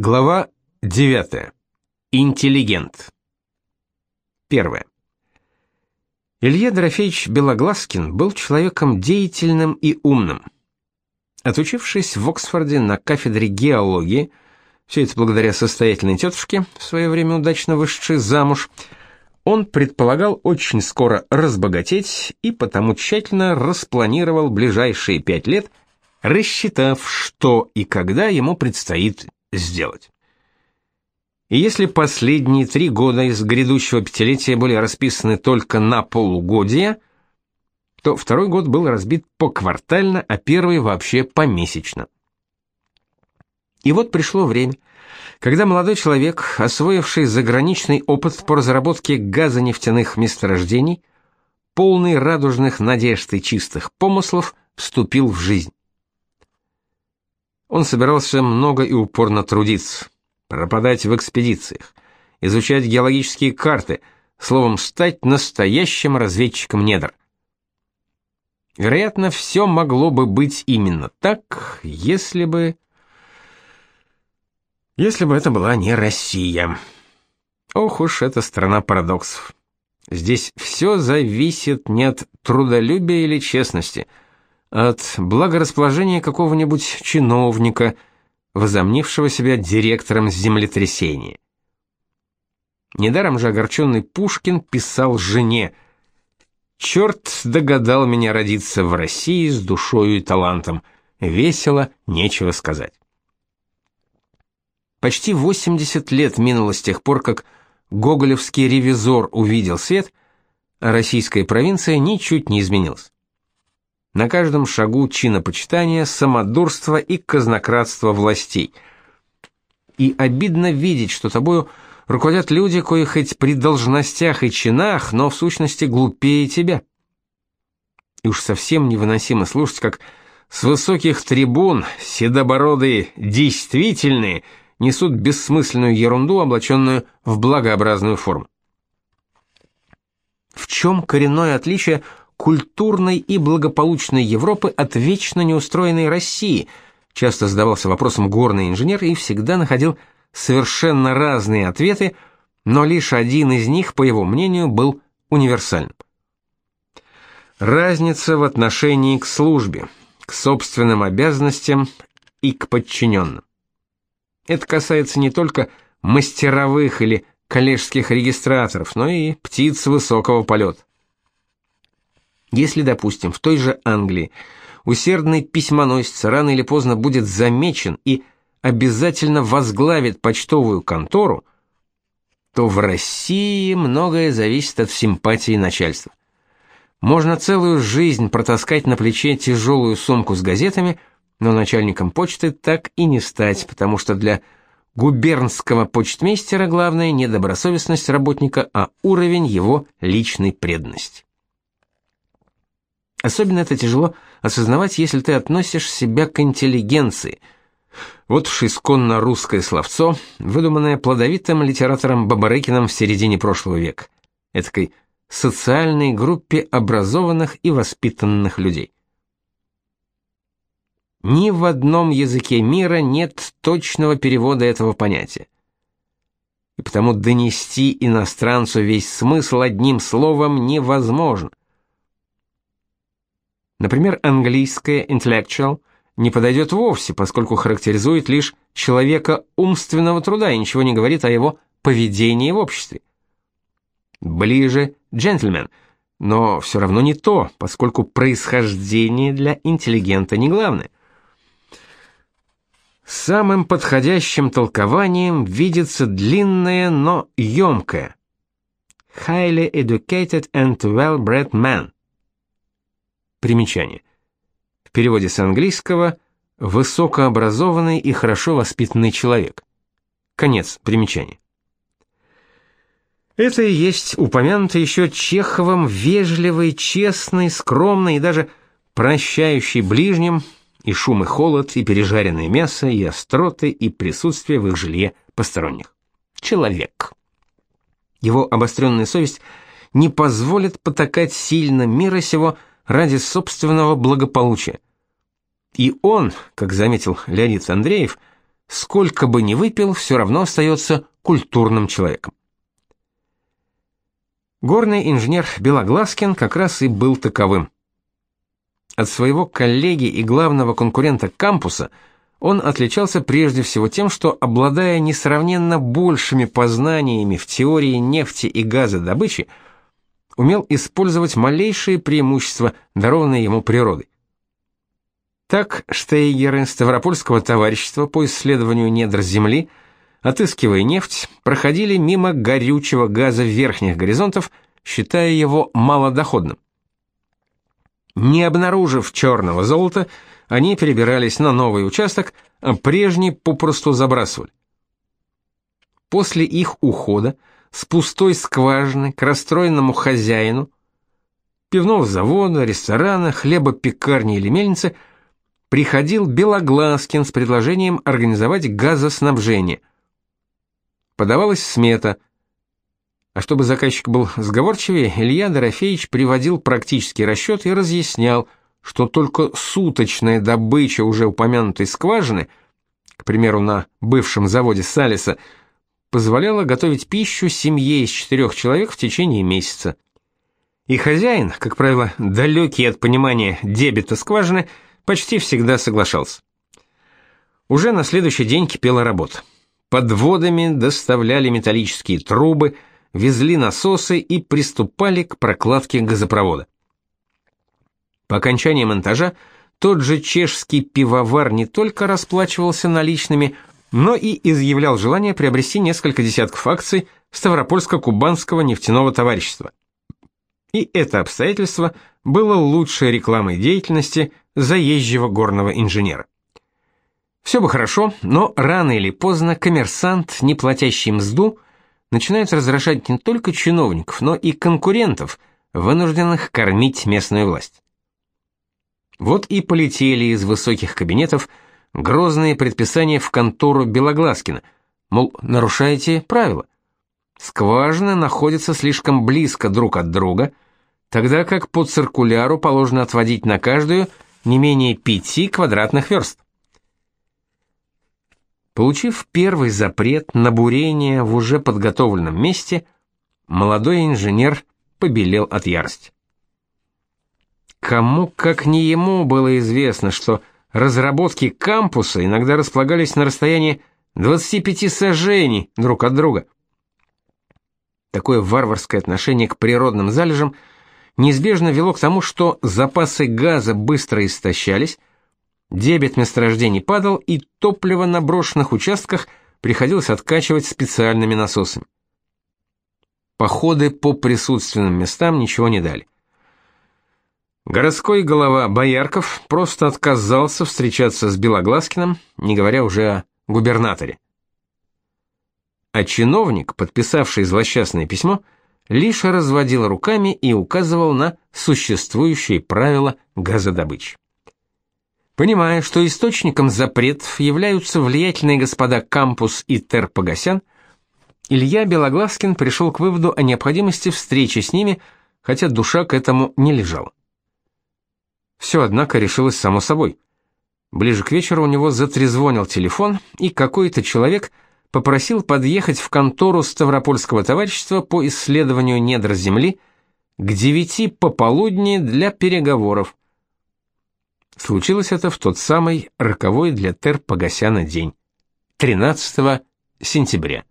Глава 9. Интеллигент. Первое. Илья Дорофеевич Белоглазкин был человеком деятельным и умным. Отучившись в Оксфорде на кафедре геологии, все это благодаря состоятельной тетушке, в свое время удачно вышедшей замуж, он предполагал очень скоро разбогатеть и потому тщательно распланировал ближайшие пять лет, рассчитав, что и когда ему предстоит сделать. И если последние три года из грядущего пятилетия были расписаны только на полугодия, то второй год был разбит поквартально, а первый вообще помесячно. И вот пришло время, когда молодой человек, освоивший заграничный опыт по разработке газонефтяных месторождений, полный радужных надежд и чистых помыслов, вступил в жизнь. Он собирался много и упорно трудиться, пропадать в экспедициях, изучать геологические карты, словом, стать настоящим разведчиком недр. Вероятно, все могло бы быть именно так, если бы... Если бы это была не Россия. Ох уж эта страна парадоксов. Здесь все зависит не от трудолюбия или честности – от благорасположения какого-нибудь чиновника, возомнившего себя директором землетрясения. Недаром же огорченный Пушкин писал жене «Черт догадал меня родиться в России с душою и талантом. Весело, нечего сказать». Почти 80 лет минуло с тех пор, как гоголевский ревизор увидел свет, а российская провинция ничуть не изменилась. На каждом шагу чинопочитание, самодурство и казнократство властей. И обидно видеть, что тобою руководят люди, кои хоть при должностях и чинах, но в сущности глупее тебя. И уж совсем невыносимо слушать, как с высоких трибун седобородые действительные несут бессмысленную ерунду, облаченную в благообразную форму. В чем коренное отличие культурной и благополучной Европы от вечно неустроенной России, часто задавался вопросом горный инженер и всегда находил совершенно разные ответы, но лишь один из них, по его мнению, был универсальным. Разница в отношении к службе, к собственным обязанностям и к подчиненным. Это касается не только мастеровых или коллежских регистраторов, но и птиц высокого полета. Если, допустим, в той же Англии усердный письмоносец рано или поздно будет замечен и обязательно возглавит почтовую контору, то в России многое зависит от симпатии начальства. Можно целую жизнь протаскать на плече тяжелую сумку с газетами, но начальником почты так и не стать, потому что для губернского почтмейстера главное не добросовестность работника, а уровень его личной преданности. Особенно это тяжело осознавать, если ты относишь себя к интеллигенции. Вот уж исконно русское словцо, выдуманное плодовитым литератором Бабарыкиным в середине прошлого века. Этакой социальной группе образованных и воспитанных людей. Ни в одном языке мира нет точного перевода этого понятия. И потому донести иностранцу весь смысл одним словом невозможно. Например, английское intellectual не подойдет вовсе, поскольку характеризует лишь человека умственного труда и ничего не говорит о его поведении в обществе. Ближе gentleman, но все равно не то, поскольку происхождение для интеллигента не главное. Самым подходящим толкованием видится длинное, но емкое. Highly educated and well-bred man – Примечание. В переводе с английского высокообразованный и хорошо воспитанный человек. Конец примечания. Это и есть упомянутый еще Чеховым вежливый, честный, скромный и даже прощающий ближним и шум и холод, и пережаренное мясо, и остроты, и присутствие в их жилье посторонних. Человек. Его обостренная совесть не позволит потакать сильно мира сего, ради собственного благополучия. И он, как заметил Леонид Андреев, сколько бы ни выпил, все равно остается культурным человеком. Горный инженер Белогласкин как раз и был таковым. От своего коллеги и главного конкурента кампуса он отличался прежде всего тем, что, обладая несравненно большими познаниями в теории нефти и газодобычи, умел использовать малейшие преимущества, дарованные ему природой. Так штейгеры Ставропольского товарищества по исследованию недр Земли, отыскивая нефть, проходили мимо горючего газа верхних горизонтов, считая его малодоходным. Не обнаружив черного золота, они перебирались на новый участок, а прежний попросту забрасывали. После их ухода с пустой скважины к расстроенному хозяину пивного завода, ресторана, хлебопекарни или мельницы – приходил Белогласкин с предложением организовать газоснабжение. Подавалась смета. А чтобы заказчик был сговорчивее, Илья Дорофеевич приводил практический расчет и разъяснял, что только суточная добыча уже упомянутой скважины, к примеру, на бывшем заводе Салиса, позволяла готовить пищу семье из четырех человек в течение месяца. И хозяин, как правило, далекий от понимания дебета скважины, почти всегда соглашался. Уже на следующий день кипела работа. Подводами доставляли металлические трубы, везли насосы и приступали к прокладке газопровода. По окончании монтажа тот же чешский пивовар не только расплачивался наличными, но и изъявлял желание приобрести несколько десятков акций Ставропольско-Кубанского нефтяного товарищества. И это обстоятельство было лучшей рекламой деятельности заезжего горного инженера. Все бы хорошо, но рано или поздно коммерсант, не платящий мзду, начинает раздражать не только чиновников, но и конкурентов, вынужденных кормить местную власть. Вот и полетели из высоких кабинетов грозные предписания в контору Белогласкина, мол, нарушаете правила. Скважины находятся слишком близко друг от друга, тогда как по циркуляру положено отводить на каждую – не менее пяти квадратных верст. Получив первый запрет на бурение в уже подготовленном месте, молодой инженер побелел от ярости. Кому, как не ему, было известно, что разработки кампуса иногда располагались на расстоянии 25 сажений друг от друга. Такое варварское отношение к природным залежам – неизбежно вело к тому, что запасы газа быстро истощались, дебет месторождений падал, и топливо на брошенных участках приходилось откачивать специальными насосами. Походы по присутственным местам ничего не дали. Городской голова Боярков просто отказался встречаться с Белогласкиным, не говоря уже о губернаторе. А чиновник, подписавший злосчастное письмо, лишь разводил руками и указывал на существующие правила газодобычи. Понимая, что источником запретов являются влиятельные господа Кампус и Терпогасян, Илья Белогласкин пришел к выводу о необходимости встречи с ними, хотя душа к этому не лежала. Все, однако, решилось само собой. Ближе к вечеру у него затрезвонил телефон, и какой-то человек – попросил подъехать в контору Ставропольского товарищества по исследованию недр Земли к девяти пополудни для переговоров. Случилось это в тот самый роковой для Тер Погосяна день, 13 сентября.